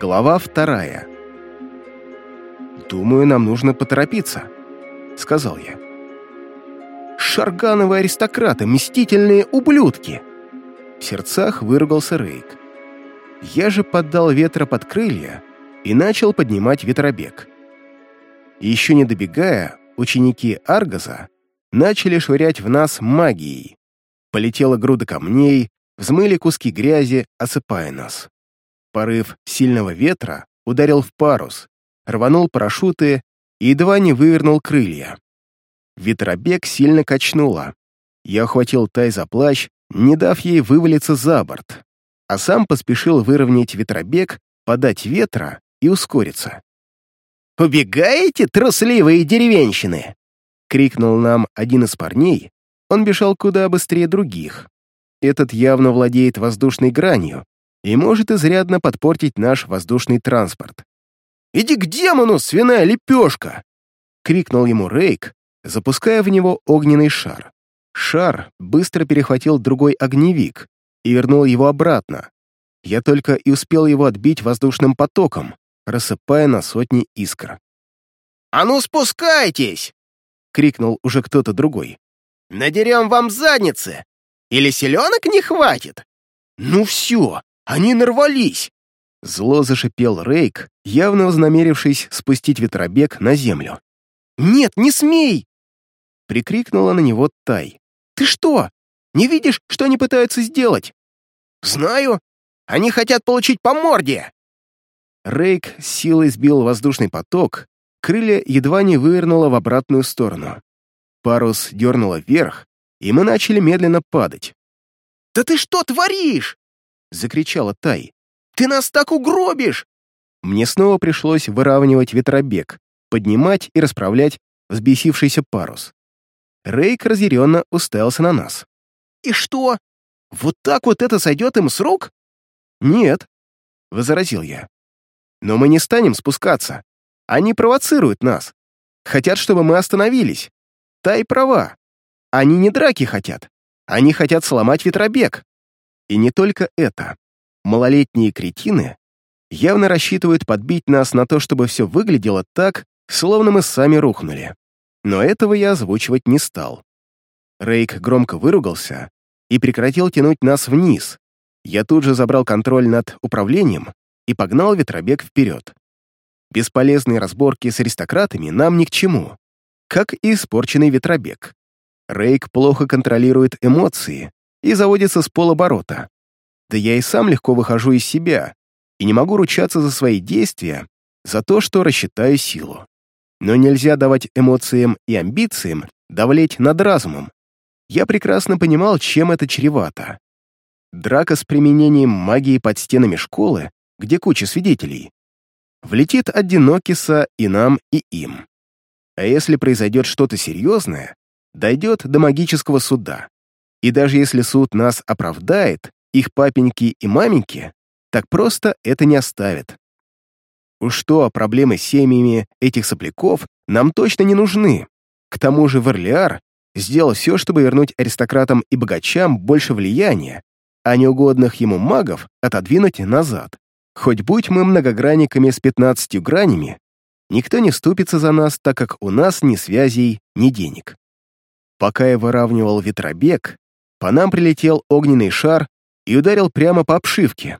Глава вторая. «Думаю, нам нужно поторопиться», — сказал я. «Шаргановые аристократы, мстительные ублюдки!» В сердцах выругался Рейк. Я же поддал ветра под крылья и начал поднимать ветробег. Еще не добегая, ученики Аргаза начали швырять в нас магией. Полетела груда камней, взмыли куски грязи, осыпая нас. Порыв сильного ветра ударил в парус, рванул парашюты и едва не вывернул крылья. Ветробег сильно качнуло. Я охватил Тай за плащ, не дав ей вывалиться за борт, а сам поспешил выровнять ветробег, подать ветра и ускориться. «Убегаете, трусливые деревенщины?» — крикнул нам один из парней. Он бежал куда быстрее других. Этот явно владеет воздушной гранью, и может изрядно подпортить наш воздушный транспорт. «Иди к демону, свиная лепешка!» — крикнул ему Рейк, запуская в него огненный шар. Шар быстро перехватил другой огневик и вернул его обратно. Я только и успел его отбить воздушным потоком, рассыпая на сотни искр. «А ну спускайтесь!» — крикнул уже кто-то другой. «Надерем вам задницы! Или селенок не хватит?» «Ну все, они нарвались!» Зло зашипел Рейк, явно вознамерившись спустить ветробег на землю. «Нет, не смей!» Прикрикнула на него Тай. «Ты что, не видишь, что они пытаются сделать?» «Знаю! Они хотят получить по морде!» Рейк силой сбил воздушный поток, крылья едва не вывернуло в обратную сторону. Парус дернуло вверх, и мы начали медленно падать. «Да ты что творишь?» Закричала Тай. «Ты нас так угробишь!» Мне снова пришлось выравнивать ветробег, поднимать и расправлять взбесившийся парус. Рейк разъяренно уставился на нас. «И что? Вот так вот это сойдет им с рук?» «Нет», — возразил я. «Но мы не станем спускаться. Они провоцируют нас. Хотят, чтобы мы остановились. Тай права. Они не драки хотят. Они хотят сломать ветробег. И не только это. Малолетние кретины явно рассчитывают подбить нас на то, чтобы все выглядело так, словно мы сами рухнули. Но этого я озвучивать не стал. Рейк громко выругался и прекратил тянуть нас вниз. Я тут же забрал контроль над управлением и погнал ветробег вперед. Бесполезные разборки с аристократами нам ни к чему, как и испорченный ветробег. Рейк плохо контролирует эмоции и заводится с полоборота. Да я и сам легко выхожу из себя и не могу ручаться за свои действия, за то, что рассчитаю силу. Но нельзя давать эмоциям и амбициям давлеть над разумом. Я прекрасно понимал, чем это чревато. Драка с применением магии под стенами школы, где куча свидетелей, влетит от и нам, и им. А если произойдет что-то серьезное, дойдет до магического суда. И даже если суд нас оправдает, их папеньки и маменьки так просто это не оставят. Уж что, проблемы с семьями этих сопляков нам точно не нужны. К тому же Верлиар сделал все, чтобы вернуть аристократам и богачам больше влияния, а неугодных ему магов отодвинуть назад. Хоть будь мы многогранниками с пятнадцатью гранями, никто не вступится за нас, так как у нас ни связей, ни денег. Пока я выравнивал ветробег, по нам прилетел огненный шар и ударил прямо по обшивке.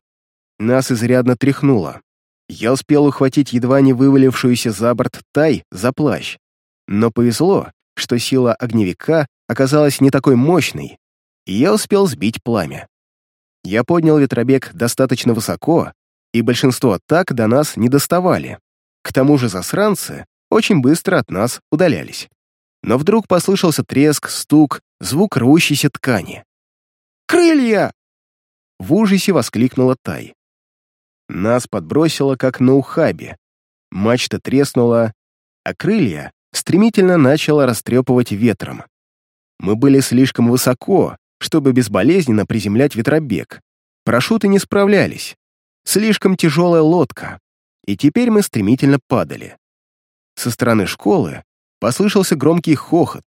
Нас изрядно тряхнуло. Я успел ухватить едва не вывалившуюся за борт тай за плащ. Но повезло, что сила огневика оказалась не такой мощной, и я успел сбить пламя. Я поднял ветробег достаточно высоко, и большинство атак до нас не доставали. К тому же засранцы очень быстро от нас удалялись но вдруг послышался треск, стук, звук рвущейся ткани. «Крылья!» В ужасе воскликнула Тай. Нас подбросило, как на ухабе. Мачта треснула, а крылья стремительно начало растрепывать ветром. Мы были слишком высоко, чтобы безболезненно приземлять ветробег. Парашюты не справлялись. Слишком тяжелая лодка. И теперь мы стремительно падали. Со стороны школы Послышался громкий хохот.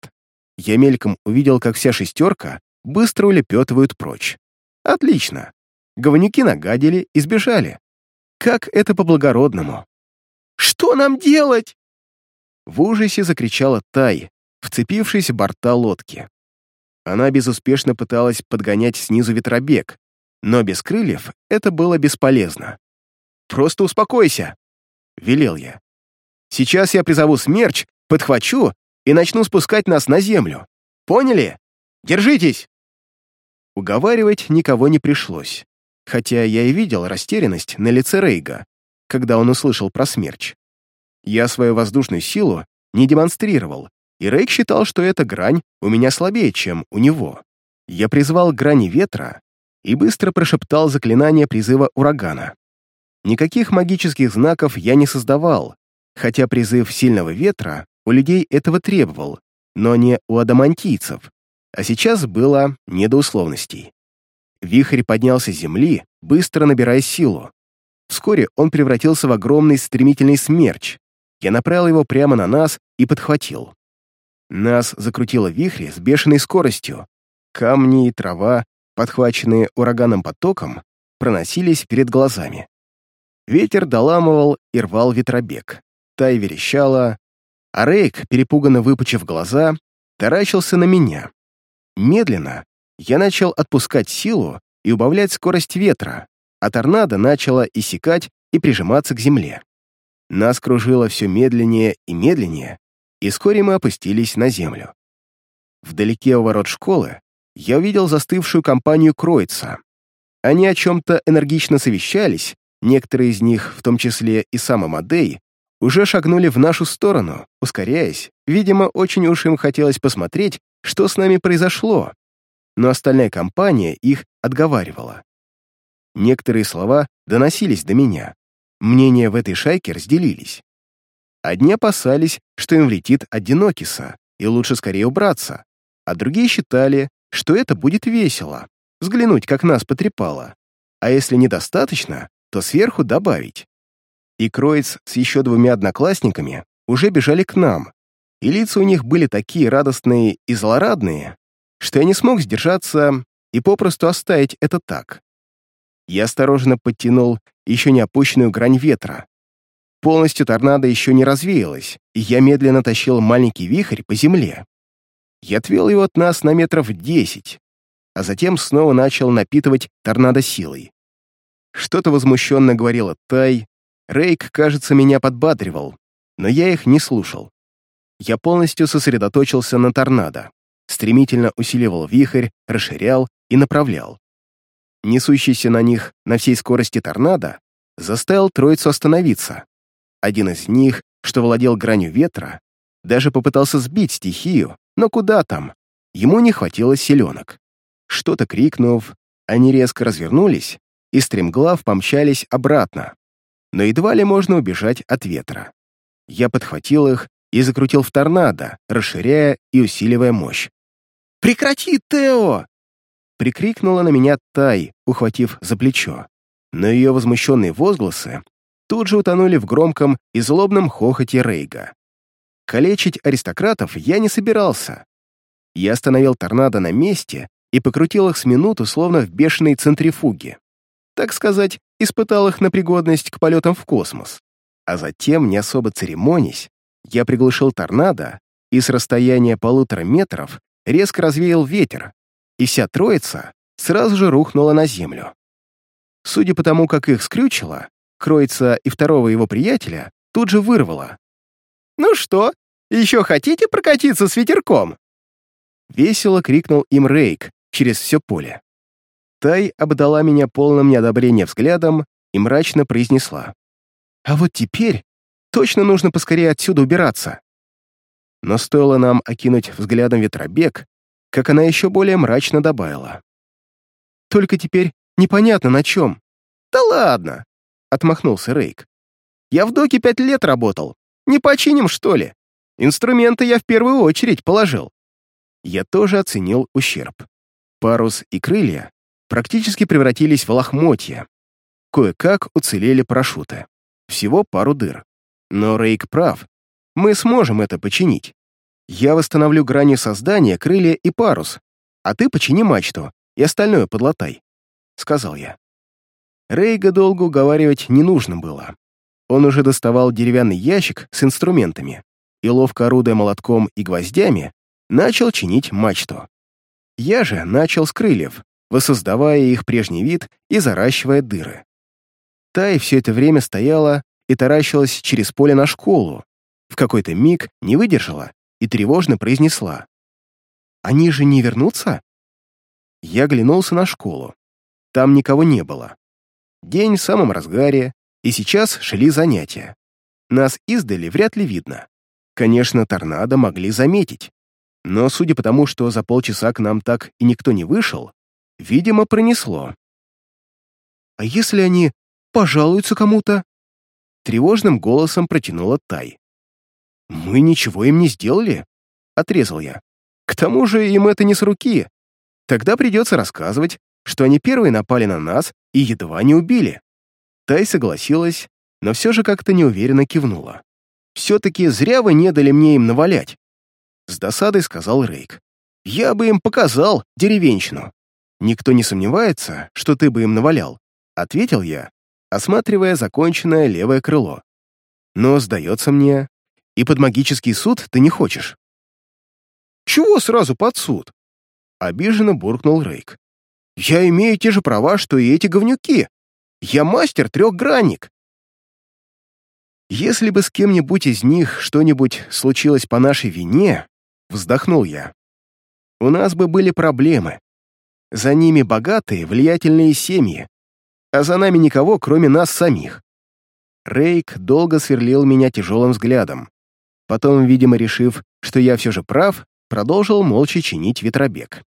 Я мельком увидел, как вся шестерка быстро улепетывают прочь. Отлично. Говнюки нагадили и сбежали. как это по-благородному. «Что нам делать?» В ужасе закричала Тай, вцепившись в борта лодки. Она безуспешно пыталась подгонять снизу ветробег, но без крыльев это было бесполезно. «Просто успокойся», — велел я. «Сейчас я призову смерч, подхвачу и начну спускать нас на землю. Поняли? Держитесь!» Уговаривать никого не пришлось, хотя я и видел растерянность на лице Рейга, когда он услышал про смерч. Я свою воздушную силу не демонстрировал, и Рейк считал, что эта грань у меня слабее, чем у него. Я призвал грани ветра и быстро прошептал заклинание призыва урагана. Никаких магических знаков я не создавал, хотя призыв сильного ветра у людей этого требовал, но не у адамантийцев, а сейчас было не до условностей. Вихрь поднялся с земли, быстро набирая силу. Вскоре он превратился в огромный стремительный смерч. Я направил его прямо на нас и подхватил. Нас закрутило вихре с бешеной скоростью. Камни и трава, подхваченные ураганным потоком, проносились перед глазами. Ветер доламывал и рвал ветробег. Тай верещала, а Рейк, перепуганно выпучив глаза, таращился на меня. Медленно я начал отпускать силу и убавлять скорость ветра, а торнадо начало иссякать и прижиматься к земле. Нас кружило все медленнее и медленнее, и вскоре мы опустились на землю. Вдалеке у ворот школы я увидел застывшую компанию Кроица. Они о чем-то энергично совещались, некоторые из них, в том числе и сам Амадей, уже шагнули в нашу сторону, ускоряясь. Видимо, очень уж им хотелось посмотреть, что с нами произошло. Но остальная компания их отговаривала. Некоторые слова доносились до меня. Мнения в этой шайке разделились. Одни опасались, что им влетит одинокиса, и лучше скорее убраться, а другие считали, что это будет весело, взглянуть, как нас потрепало, а если недостаточно, то сверху добавить. И Кроиц с еще двумя одноклассниками уже бежали к нам, и лица у них были такие радостные и злорадные, что я не смог сдержаться и попросту оставить это так. Я осторожно подтянул еще не опущенную грань ветра, Полностью торнадо еще не развеялась, и я медленно тащил маленький вихрь по земле. Я отвел его от нас на метров десять, а затем снова начал напитывать торнадо силой. Что-то возмущенно говорила Тай, Рейк, кажется, меня подбадривал, но я их не слушал. Я полностью сосредоточился на торнадо, стремительно усиливал вихрь, расширял и направлял. Несущийся на них на всей скорости торнадо заставил троицу остановиться. Один из них, что владел гранью ветра, даже попытался сбить стихию, но куда там? Ему не хватило селенок. Что-то крикнув, они резко развернулись и стремглав помчались обратно. Но едва ли можно убежать от ветра. Я подхватил их и закрутил в торнадо, расширяя и усиливая мощь. «Прекрати, Тео!» Прикрикнула на меня Тай, ухватив за плечо. Но ее возмущенные возгласы тут же утонули в громком и злобном хохоте Рейга. Калечить аристократов я не собирался. Я остановил торнадо на месте и покрутил их с минуту, словно в бешеной центрифуге. Так сказать, испытал их на пригодность к полетам в космос. А затем, не особо церемонясь, я приглушил торнадо и с расстояния полутора метров резко развеял ветер, и вся троица сразу же рухнула на землю. Судя по тому, как их скрючило, Кроица и второго его приятеля тут же вырвало. «Ну что, еще хотите прокатиться с ветерком?» Весело крикнул им Рейк через все поле. Тай обдала меня полным неодобрения взглядом и мрачно произнесла. «А вот теперь точно нужно поскорее отсюда убираться». Но стоило нам окинуть взглядом ветробег, как она еще более мрачно добавила. «Только теперь непонятно на чем». «Да ладно, отмахнулся Рейк. «Я в доке пять лет работал. Не починим, что ли? Инструменты я в первую очередь положил». Я тоже оценил ущерб. Парус и крылья практически превратились в лохмотья. Кое-как уцелели парашюты. Всего пару дыр. Но Рейк прав. Мы сможем это починить. Я восстановлю грани создания, крылья и парус, а ты почини мачту и остальное подлатай», — сказал я. Рейга долго уговаривать не нужно было. Он уже доставал деревянный ящик с инструментами и, ловко орудуя молотком и гвоздями, начал чинить мачту. Я же начал с крыльев, воссоздавая их прежний вид и заращивая дыры. Тай все это время стояла и таращилась через поле на школу. В какой-то миг не выдержала и тревожно произнесла. «Они же не вернутся?» Я глянулся на школу. Там никого не было. День в самом разгаре, и сейчас шли занятия. Нас издали вряд ли видно. Конечно, торнадо могли заметить. Но судя по тому, что за полчаса к нам так и никто не вышел, видимо, пронесло. «А если они пожалуются кому-то?» Тревожным голосом протянула Тай. «Мы ничего им не сделали», — отрезал я. «К тому же им это не с руки. Тогда придется рассказывать, что они первые напали на нас и едва не убили». Тай согласилась, но все же как-то неуверенно кивнула. «Все-таки зря вы не дали мне им навалять», — с досадой сказал Рейк. «Я бы им показал деревенщину. Никто не сомневается, что ты бы им навалял», — ответил я, осматривая законченное левое крыло. «Но, сдается мне, и под магический суд ты не хочешь». «Чего сразу под суд?» — обиженно буркнул Рейк. «Я имею те же права, что и эти говнюки. Я мастер-трехгранник». «Если бы с кем-нибудь из них что-нибудь случилось по нашей вине», — вздохнул я, — «у нас бы были проблемы. За ними богатые, влиятельные семьи, а за нами никого, кроме нас самих». Рейк долго сверлил меня тяжелым взглядом. Потом, видимо, решив, что я все же прав, продолжил молча чинить ветробег.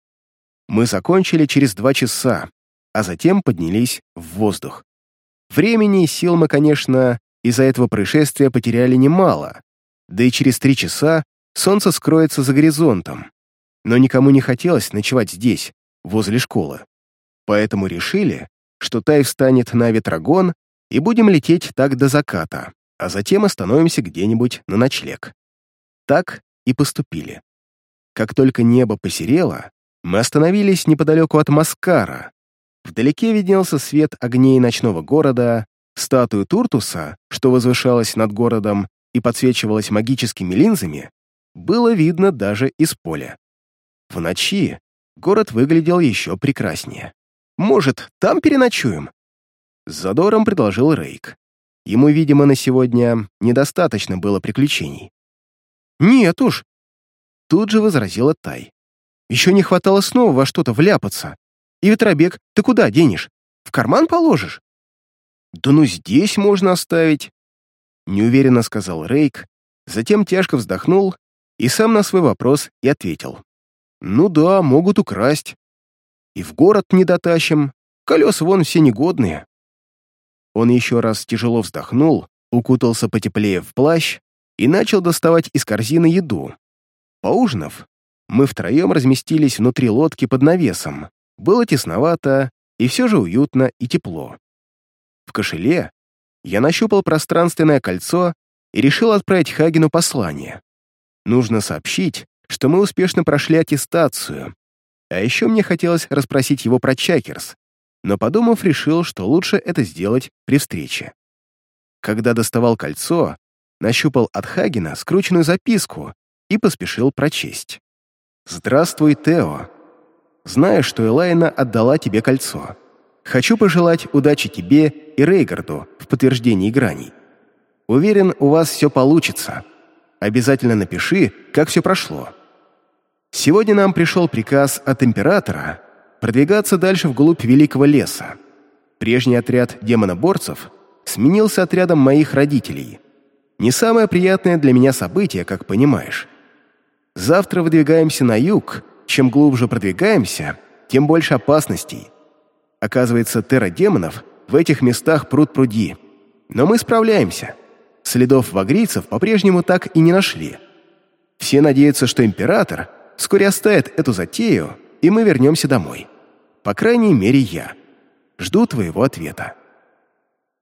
Мы закончили через два часа, а затем поднялись в воздух. Времени и сил мы, конечно, из-за этого происшествия потеряли немало, да и через три часа солнце скроется за горизонтом. Но никому не хотелось ночевать здесь, возле школы. Поэтому решили, что Тай встанет на ветрогон и будем лететь так до заката, а затем остановимся где-нибудь на ночлег. Так и поступили. Как только небо посерело, мы остановились неподалеку от Маскара, Вдалеке виднелся свет огней ночного города, статую Туртуса, что возвышалась над городом и подсвечивалась магическими линзами, было видно даже из поля. В ночи город выглядел еще прекраснее. «Может, там переночуем?» С задором предложил Рейк. Ему, видимо, на сегодня недостаточно было приключений. «Нет уж!» Тут же возразила Тай. «Еще не хватало снова во что-то вляпаться. И ветробег ты куда денешь? В карман положишь?» «Да ну здесь можно оставить», — неуверенно сказал Рейк, затем тяжко вздохнул и сам на свой вопрос и ответил. «Ну да, могут украсть. И в город не дотащим, колеса вон все негодные». Он еще раз тяжело вздохнул, укутался потеплее в плащ и начал доставать из корзины еду. Поужинав, мы втроем разместились внутри лодки под навесом, было тесновато и все же уютно и тепло. В кошеле я нащупал пространственное кольцо и решил отправить Хагену послание. Нужно сообщить, что мы успешно прошли аттестацию, а еще мне хотелось расспросить его про Чакерс, но, подумав, решил, что лучше это сделать при встрече. Когда доставал кольцо, нащупал от Хагена скрученную записку и поспешил прочесть. «Здравствуй, Тео. Знаю, что Элайна отдала тебе кольцо. Хочу пожелать удачи тебе и Рейгарду в подтверждении граней. Уверен, у вас все получится. Обязательно напиши, как все прошло. Сегодня нам пришел приказ от Императора продвигаться дальше вглубь Великого леса. Прежний отряд демоноборцев сменился отрядом моих родителей. Не самое приятное для меня событие, как понимаешь. Завтра выдвигаемся на юг, чем глубже продвигаемся, тем больше опасностей. Оказывается, терра-демонов в этих местах пруд-пруди. Но мы справляемся. Следов вагрийцев по-прежнему так и не нашли. Все надеются, что император вскоре оставит эту затею, и мы вернемся домой. По крайней мере, я. Жду твоего ответа.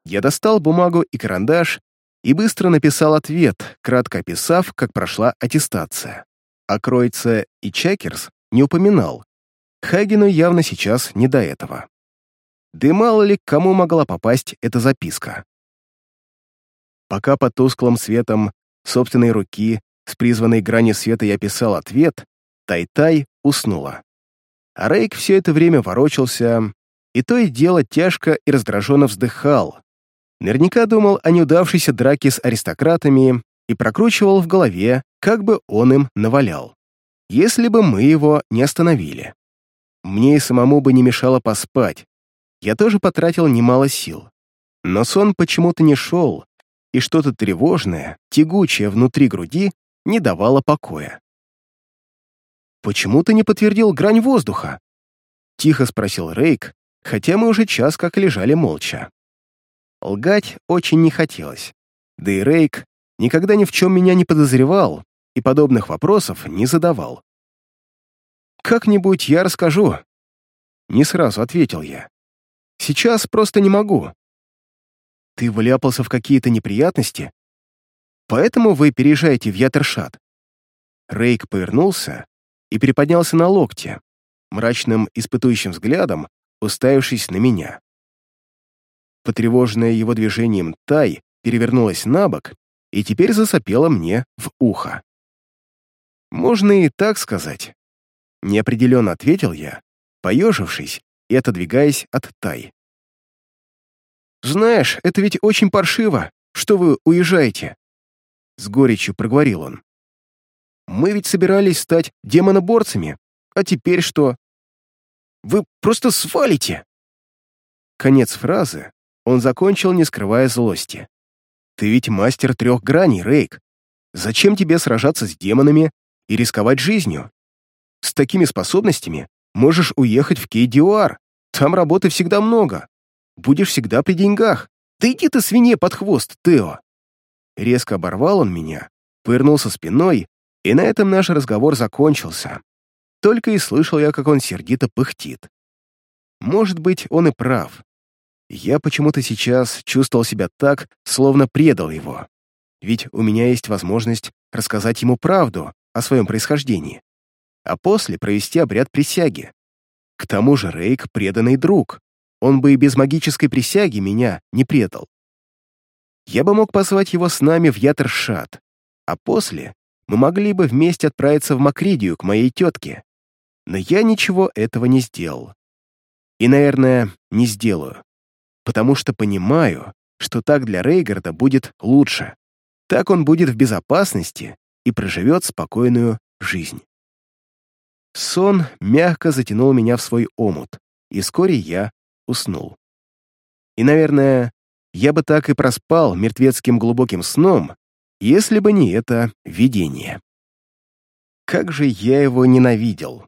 Я достал бумагу и карандаш и быстро написал ответ, кратко описав, как прошла аттестация. О Кройце и Чекерс не упоминал. Хагену явно сейчас не до этого. Да мало ли кому могла попасть эта записка. Пока под тусклым светом собственной руки с призванной грани света я писал ответ, Тай-Тай уснула. А Рейк все это время ворочался, и то и дело тяжко и раздраженно вздыхал. Наверняка думал о неудавшейся драке с аристократами и прокручивал в голове, как бы он им навалял. Если бы мы его не остановили. Мне и самому бы не мешало поспать. Я тоже потратил немало сил. Но сон почему-то не шел, и что-то тревожное, тягучее внутри груди не давало покоя. «Почему ты не подтвердил грань воздуха?» — тихо спросил Рейк, хотя мы уже час как лежали молча. Лгать очень не хотелось, да и Рейк никогда ни в чем меня не подозревал и подобных вопросов не задавал. «Как-нибудь я расскажу», — не сразу ответил я. «Сейчас просто не могу». «Ты вляпался в какие-то неприятности? Поэтому вы переезжаете в Ятершат?» Рейк повернулся и приподнялся на локте, мрачным испытующим взглядом уставившись на меня. Потревоженная его движением Тай перевернулась на бок и теперь засопела мне в ухо. «Можно и так сказать», — неопределенно ответил я, поежившись и отодвигаясь от Тай. «Знаешь, это ведь очень паршиво, что вы уезжаете», — с горечью проговорил он. «Мы ведь собирались стать демоноборцами, а теперь что? Вы просто свалите!» Конец фразы он закончил, не скрывая злости. «Ты ведь мастер трех граней, Рейк. Зачем тебе сражаться с демонами и рисковать жизнью? С такими способностями можешь уехать в Кейдиуар. Там работы всегда много. Будешь всегда при деньгах. Да иди ты свинье под хвост, Тео!» Резко оборвал он меня, пырнулся спиной, и на этом наш разговор закончился. Только и слышал я, как он сердито пыхтит. Может быть, он и прав. Я почему-то сейчас чувствовал себя так, словно предал его. Ведь у меня есть возможность рассказать ему правду о своем происхождении, а после провести обряд присяги. К тому же Рейк — преданный друг. Он бы и без магической присяги меня не предал. Я бы мог позвать его с нами в Ятершат, а после мы могли бы вместе отправиться в Макридию к моей тетке. Но я ничего этого не сделал. И, наверное, не сделаю. Потому что понимаю, что так для Рейгарда будет лучше. Так он будет в безопасности и проживет спокойную жизнь. Сон мягко затянул меня в свой омут, и вскоре я уснул. И, наверное, я бы так и проспал мертвецким глубоким сном, если бы не это видение. Как же я его ненавидел.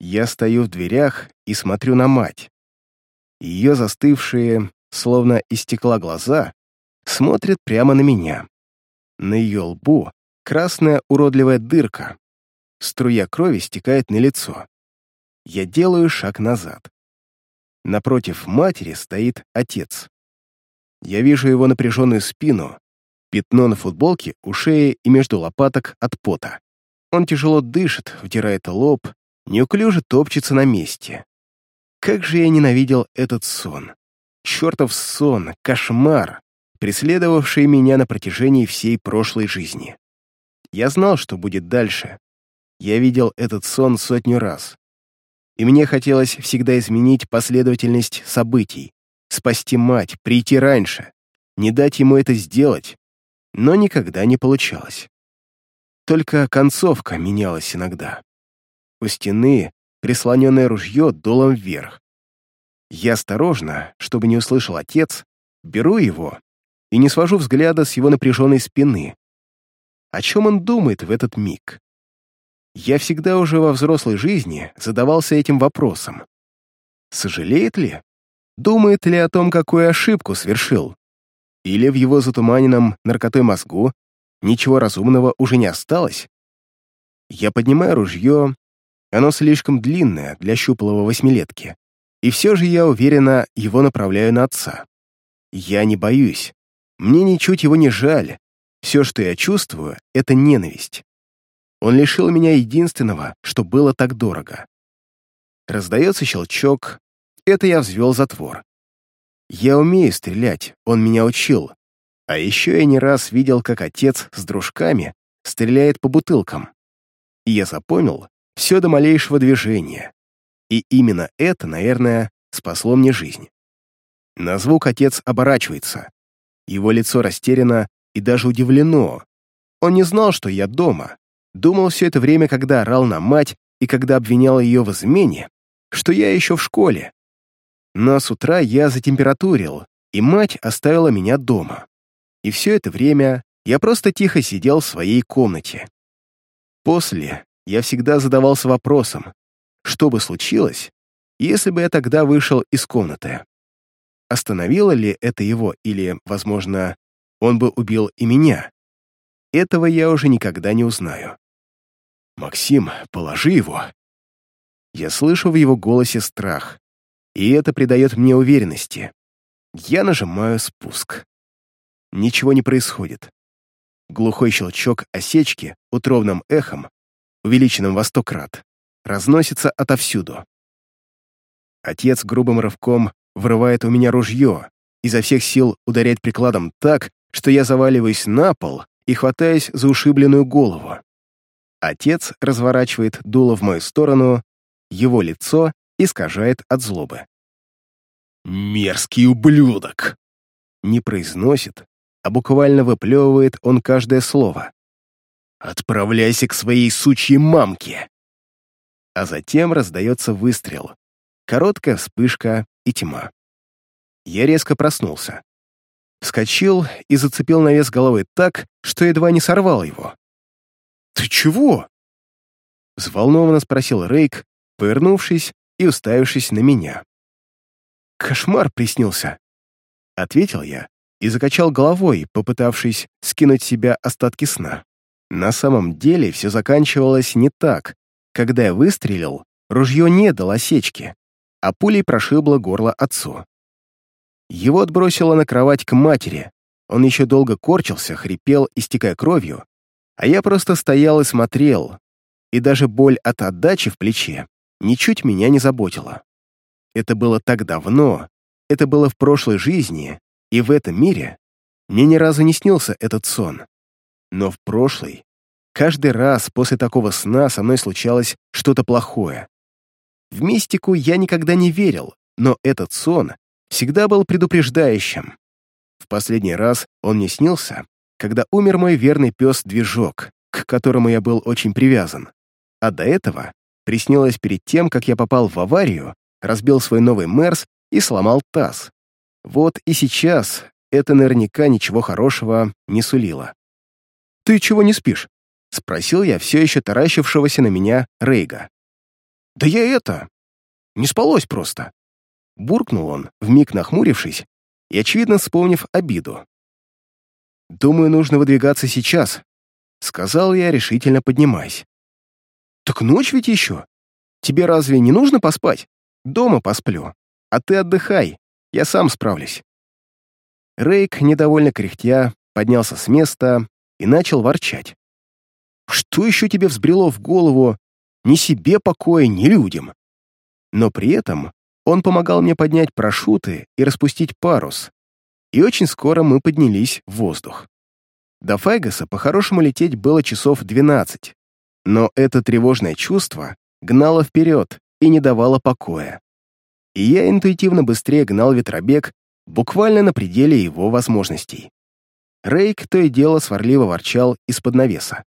Я стою в дверях и смотрю на мать. Ее застывшие, словно из стекла глаза, смотрят прямо на меня. На ее лбу красная уродливая дырка. Струя крови стекает на лицо. Я делаю шаг назад. Напротив матери стоит отец. Я вижу его напряженную спину, пятно на футболке, у шеи и между лопаток от пота. Он тяжело дышит, втирает лоб, неуклюже топчется на месте. Как же я ненавидел этот сон. Чертов сон, кошмар, преследовавший меня на протяжении всей прошлой жизни. Я знал, что будет дальше. Я видел этот сон сотню раз. И мне хотелось всегда изменить последовательность событий, спасти мать, прийти раньше, не дать ему это сделать, но никогда не получалось. Только концовка менялась иногда. У стены прислоненное ружье долом вверх. Я осторожно, чтобы не услышал отец, беру его и не свожу взгляда с его напряженной спины. О чем он думает в этот миг? Я всегда уже во взрослой жизни задавался этим вопросом. Сожалеет ли? Думает ли о том, какую ошибку совершил? Или в его затуманенном наркотой мозгу ничего разумного уже не осталось? Я поднимаю ружье оно слишком длинное для щуплого восьмилетки. И все же я уверенно его направляю на отца. Я не боюсь. Мне ничуть его не жаль. Все, что я чувствую, — это ненависть. Он лишил меня единственного, что было так дорого. Раздается щелчок, это я взвел затвор. Я умею стрелять, он меня учил. А еще я не раз видел, как отец с дружками стреляет по бутылкам. И я запомнил все до малейшего движения. И именно это, наверное, спасло мне жизнь. На звук отец оборачивается. Его лицо растеряно и даже удивлено. Он не знал, что я дома. Думал все это время, когда орал на мать и когда обвинял ее в измене, что я еще в школе. Но с утра я затемпературил, и мать оставила меня дома. И все это время я просто тихо сидел в своей комнате. После я всегда задавался вопросом, что бы случилось, если бы я тогда вышел из комнаты. Остановило ли это его, или, возможно, он бы убил и меня? Этого я уже никогда не узнаю. «Максим, положи его!» Я слышу в его голосе страх, и это придает мне уверенности. Я нажимаю спуск. Ничего не происходит. Глухой щелчок осечки утробным эхом, увеличенным во сто крат, разносится отовсюду. Отец грубым рывком вырывает у меня ружье, изо всех сил ударяет прикладом так, что я заваливаюсь на пол и хватаюсь за ушибленную голову. Отец разворачивает дуло в мою сторону, его лицо искажает от злобы. «Мерзкий ублюдок!» Не произносит, а буквально выплевывает он каждое слово. «Отправляйся к своей сучьей мамке!» А затем раздается выстрел. Короткая вспышка и тьма. Я резко проснулся. Вскочил и зацепил навес головой так, что едва не сорвал его. «Ты чего?» Взволнованно спросил Рейк, повернувшись и уставившись на меня. «Кошмар приснился», — ответил я и закачал головой, попытавшись скинуть себя остатки сна. На самом деле все заканчивалось не так. Когда я выстрелил, ружье не дало осечки, а пулей прошибло горло отцу. Его отбросило на кровать к матери. Он еще долго корчился, хрипел, истекая кровью, а я просто стоял и смотрел, и даже боль от отдачи в плече ничуть меня не заботила. Это было так давно, это было в прошлой жизни, и в этом мире мне ни разу не снился этот сон. Но в прошлой, каждый раз после такого сна со мной случалось что-то плохое. В мистику я никогда не верил, но этот сон всегда был предупреждающим. В последний раз он мне снился, когда умер мой верный пес Движок, к которому я был очень привязан. А до этого приснилось перед тем, как я попал в аварию, разбил свой новый Мерс и сломал таз. Вот и сейчас это наверняка ничего хорошего не сулило. «Ты чего не спишь?» — спросил я все еще таращившегося на меня Рейга. «Да я это... Не спалось просто!» Буркнул он, вмиг нахмурившись и, очевидно, вспомнив обиду. «Думаю, нужно выдвигаться сейчас», — сказал я, решительно поднимаясь. «Так ночь ведь еще. Тебе разве не нужно поспать? Дома посплю. А ты отдыхай, я сам справлюсь». Рейк, недовольно кряхтя, поднялся с места и начал ворчать. «Что еще тебе взбрело в голову? Ни себе покоя, ни людям!» Но при этом он помогал мне поднять парашюты и распустить парус, и очень скоро мы поднялись в воздух. До Файгаса по-хорошему лететь было часов 12, но это тревожное чувство гнало вперед и не давало покоя. И я интуитивно быстрее гнал ветробег буквально на пределе его возможностей. Рейк то и дело сварливо ворчал из-под навеса.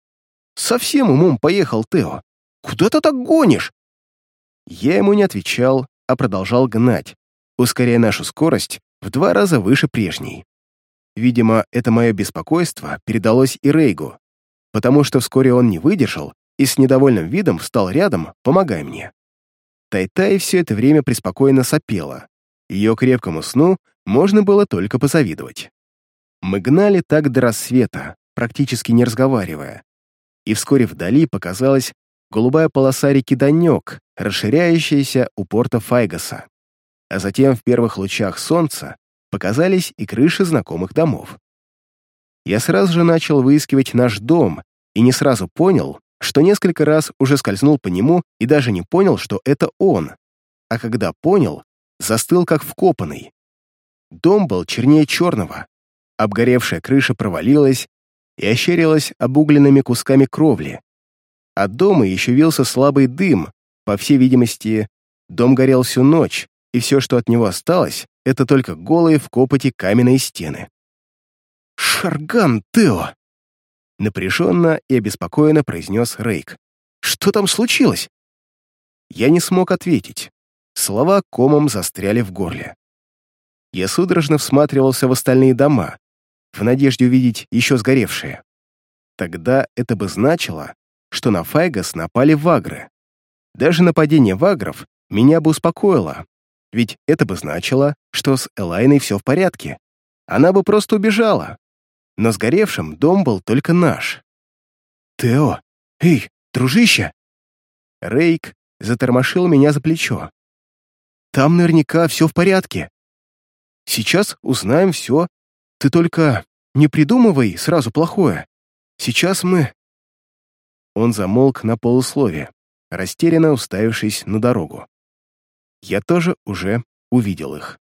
«Совсем умом поехал, Тео. Куда ты так гонишь?» Я ему не отвечал, а продолжал гнать, ускоряя нашу скорость в два раза выше прежней. Видимо, это мое беспокойство передалось и Рейгу, потому что вскоре он не выдержал и с недовольным видом встал рядом, помогая мне. Тай-Тай все это время преспокойно сопела. Ее крепкому сну можно было только позавидовать. Мы гнали так до рассвета, практически не разговаривая. И вскоре вдали показалась голубая полоса реки Данек, расширяющаяся у порта Файгаса. А затем в первых лучах солнца показались и крыши знакомых домов. Я сразу же начал выискивать наш дом и не сразу понял, что несколько раз уже скользнул по нему и даже не понял, что это он. А когда понял, застыл как вкопанный. Дом был чернее черного, обгоревшая крыша провалилась и ощерилась обугленными кусками кровли. От дома еще вился слабый дым, по всей видимости, дом горел всю ночь, и все, что от него осталось, это только голые в копоти каменные стены. «Шарган, Тео!» Напряженно и обеспокоенно произнес Рейк. «Что там случилось?» Я не смог ответить. Слова комом застряли в горле. Я судорожно всматривался в остальные дома, в надежде увидеть еще сгоревшие. Тогда это бы значило, что на Файгас напали вагры. Даже нападение вагров меня бы успокоило, ведь это бы значило, что с Элайной все в порядке. Она бы просто убежала. Но сгоревшим дом был только наш. «Тео! Эй, дружище!» Рейк затормошил меня за плечо. «Там наверняка все в порядке. Сейчас узнаем все. Ты только не придумывай сразу плохое. Сейчас мы...» Он замолк на полуслове, растерянно уставившись на дорогу. Я тоже уже увидел их.